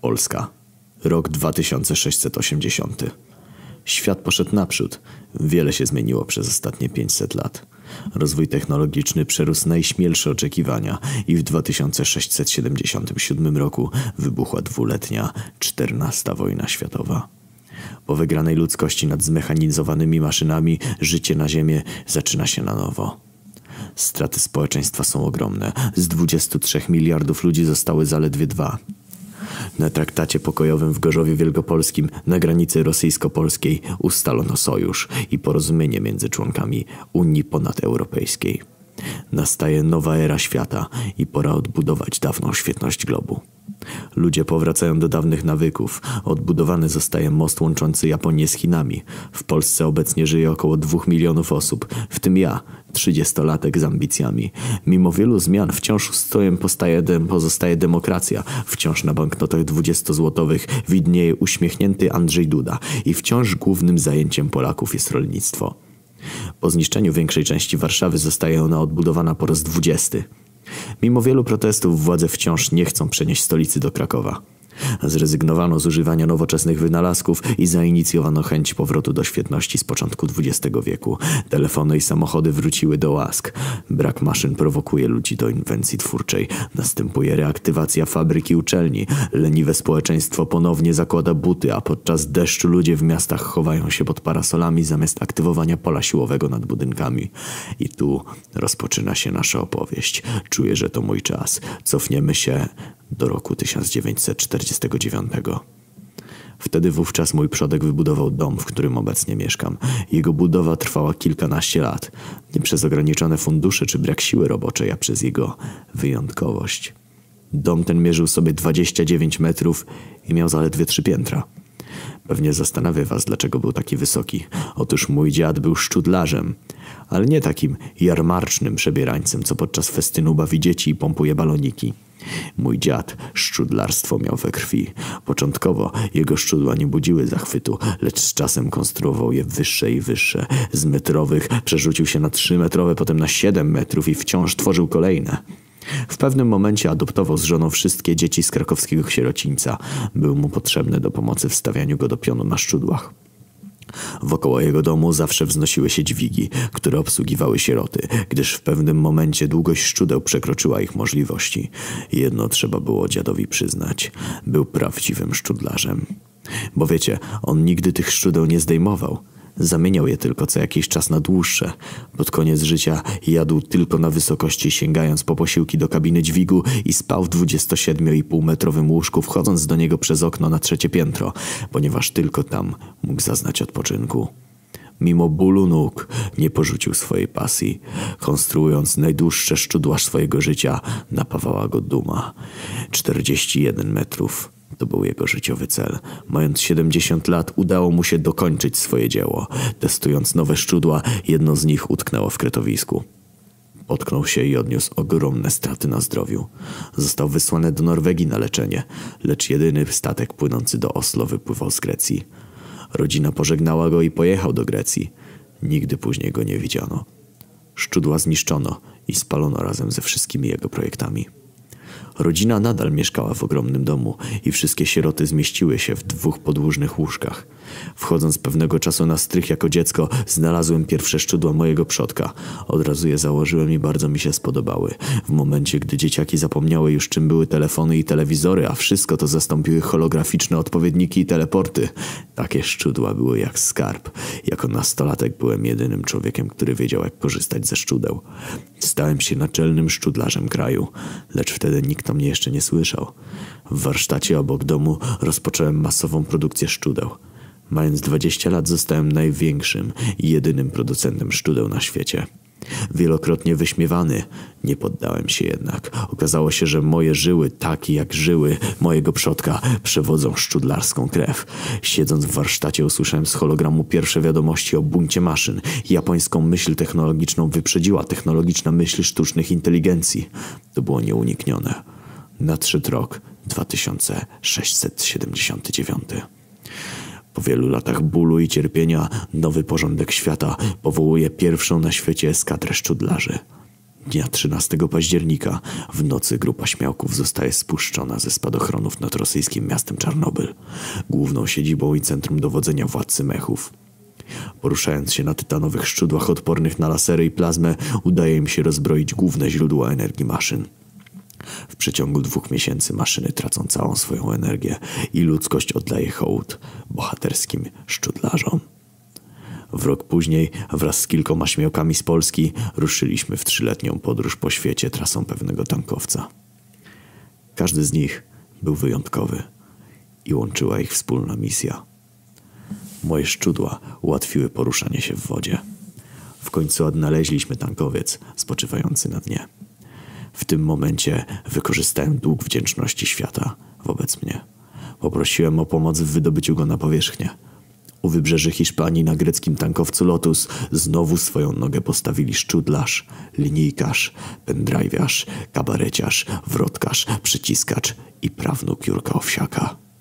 Polska. Rok 2680. Świat poszedł naprzód. Wiele się zmieniło przez ostatnie 500 lat. Rozwój technologiczny przerósł najśmielsze oczekiwania i w 2677 roku wybuchła dwuletnia, czternasta wojna światowa. Po wygranej ludzkości nad zmechanizowanymi maszynami życie na Ziemię zaczyna się na nowo. Straty społeczeństwa są ogromne. Z 23 miliardów ludzi zostały zaledwie dwa. Na traktacie pokojowym w Gorzowie Wielkopolskim na granicy rosyjsko-polskiej ustalono sojusz i porozumienie między członkami Unii Ponadeuropejskiej. Nastaje nowa era świata i pora odbudować dawną świetność globu. Ludzie powracają do dawnych nawyków. Odbudowany zostaje most łączący Japonię z Chinami. W Polsce obecnie żyje około dwóch milionów osób, w tym ja, trzydziestolatek z ambicjami. Mimo wielu zmian wciąż postaje, pozostaje demokracja. Wciąż na banknotach dwudziestozłotowych widnieje uśmiechnięty Andrzej Duda i wciąż głównym zajęciem Polaków jest rolnictwo. Po zniszczeniu większej części Warszawy zostaje ona odbudowana po raz dwudziesty. Mimo wielu protestów władze wciąż nie chcą przenieść stolicy do Krakowa. Zrezygnowano z używania nowoczesnych wynalazków i zainicjowano chęć powrotu do świetności z początku XX wieku. Telefony i samochody wróciły do łask. Brak maszyn prowokuje ludzi do inwencji twórczej. Następuje reaktywacja fabryki uczelni. Leniwe społeczeństwo ponownie zakłada buty, a podczas deszczu ludzie w miastach chowają się pod parasolami zamiast aktywowania pola siłowego nad budynkami. I tu rozpoczyna się nasza opowieść. Czuję, że to mój czas. Cofniemy się do roku 1949. Wtedy wówczas mój przodek wybudował dom, w którym obecnie mieszkam. Jego budowa trwała kilkanaście lat. Nie przez ograniczone fundusze czy brak siły roboczej, a przez jego wyjątkowość. Dom ten mierzył sobie 29 metrów i miał zaledwie trzy piętra. Pewnie zastanawia was, dlaczego był taki wysoki. Otóż mój dziad był szczudlarzem, ale nie takim jarmarcznym przebierańcem, co podczas festynu bawi dzieci i pompuje baloniki. Mój dziad szczudlarstwo miał we krwi. Początkowo jego szczudła nie budziły zachwytu, lecz z czasem konstruował je wyższe i wyższe. Z metrowych przerzucił się na trzy metrowe, potem na siedem metrów i wciąż tworzył kolejne. W pewnym momencie adoptował z żoną wszystkie dzieci z krakowskiego sierocińca. Był mu potrzebny do pomocy w stawianiu go do pionu na szczudłach. Wokoło jego domu zawsze wznosiły się dźwigi, które obsługiwały sieroty, gdyż w pewnym momencie długość szczudeł przekroczyła ich możliwości. Jedno trzeba było dziadowi przyznać. Był prawdziwym szczudlarzem. Bo wiecie, on nigdy tych szczudeł nie zdejmował. Zamieniał je tylko co jakiś czas na dłuższe. Pod koniec życia jadł tylko na wysokości, sięgając po posiłki do kabiny dźwigu i spał w 27,5-metrowym łóżku, wchodząc do niego przez okno na trzecie piętro, ponieważ tylko tam mógł zaznać odpoczynku. Mimo bólu nóg nie porzucił swojej pasji. Konstruując najdłuższe szczudła swojego życia, napawała go duma. 41 metrów. To był jego życiowy cel. Mając 70 lat, udało mu się dokończyć swoje dzieło. Testując nowe szczudła, jedno z nich utknęło w kretowisku. Potknął się i odniósł ogromne straty na zdrowiu. Został wysłany do Norwegii na leczenie, lecz jedyny statek płynący do Oslo wypływał z Grecji. Rodzina pożegnała go i pojechał do Grecji. Nigdy później go nie widziano. Szczudła zniszczono i spalono razem ze wszystkimi jego projektami. Rodzina nadal mieszkała w ogromnym domu i wszystkie sieroty zmieściły się w dwóch podłużnych łóżkach. Wchodząc pewnego czasu na strych jako dziecko, znalazłem pierwsze szczudła mojego przodka. Od razu je założyłem i bardzo mi się spodobały. W momencie, gdy dzieciaki zapomniały już czym były telefony i telewizory, a wszystko to zastąpiły holograficzne odpowiedniki i teleporty. Takie szczudła były jak skarb. Jako nastolatek byłem jedynym człowiekiem, który wiedział jak korzystać ze szczudeł. Stałem się naczelnym szczudlarzem kraju, lecz wtedy nikt o mnie jeszcze nie słyszał. W warsztacie obok domu rozpocząłem masową produkcję szczudeł. Mając 20 lat zostałem największym i jedynym producentem szczudeł na świecie. Wielokrotnie wyśmiewany, nie poddałem się jednak. Okazało się, że moje żyły, takie jak żyły mojego przodka, przewodzą szczudlarską krew. Siedząc w warsztacie usłyszałem z hologramu pierwsze wiadomości o buncie maszyn. Japońską myśl technologiczną wyprzedziła technologiczna myśl sztucznych inteligencji. To było nieuniknione. Nadszedł rok 2679. Po wielu latach bólu i cierpienia nowy porządek świata powołuje pierwszą na świecie eskadrę szczudlarzy. Dnia 13 października w nocy grupa śmiałków zostaje spuszczona ze spadochronów nad rosyjskim miastem Czarnobyl, główną siedzibą i centrum dowodzenia władcy mechów. Poruszając się na tytanowych szczudłach odpornych na lasery i plazmę, udaje im się rozbroić główne źródła energii maszyn. W przeciągu dwóch miesięcy maszyny tracą całą swoją energię i ludzkość oddaje hołd bohaterskim szczudlarzom. W rok później, wraz z kilkoma śmiałkami z Polski, ruszyliśmy w trzyletnią podróż po świecie trasą pewnego tankowca. Każdy z nich był wyjątkowy i łączyła ich wspólna misja. Moje szczudła ułatwiły poruszanie się w wodzie. W końcu odnaleźliśmy tankowiec spoczywający na dnie. W tym momencie wykorzystałem dług wdzięczności świata wobec mnie. Poprosiłem o pomoc w wydobyciu go na powierzchnię. U wybrzeży Hiszpanii na greckim tankowcu Lotus znowu swoją nogę postawili szczudlarz, linijkarz, pendrive'arz, kabareciarz, wrotkarz, przyciskacz i prawnuk Jurka Owsiaka.